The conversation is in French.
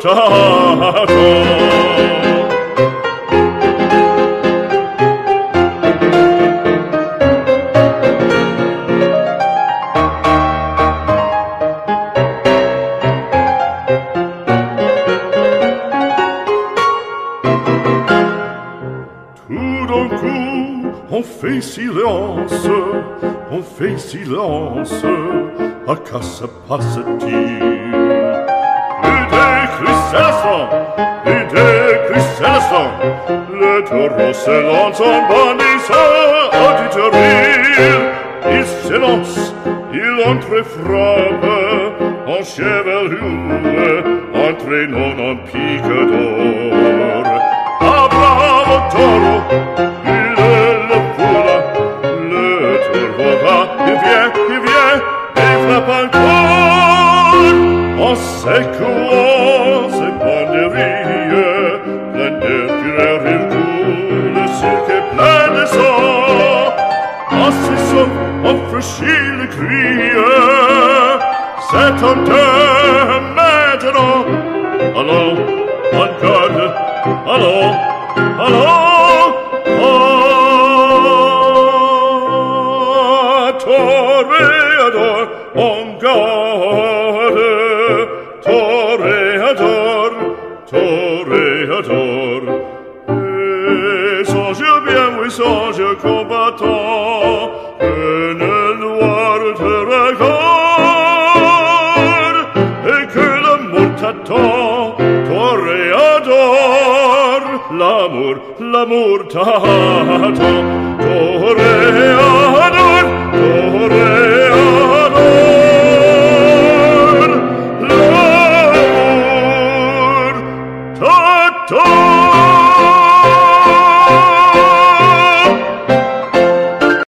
Tout d'un coup on fait silence, on fait silence, à casse passe-t-il? to Rossellon's on Bundy Side.